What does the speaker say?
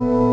you.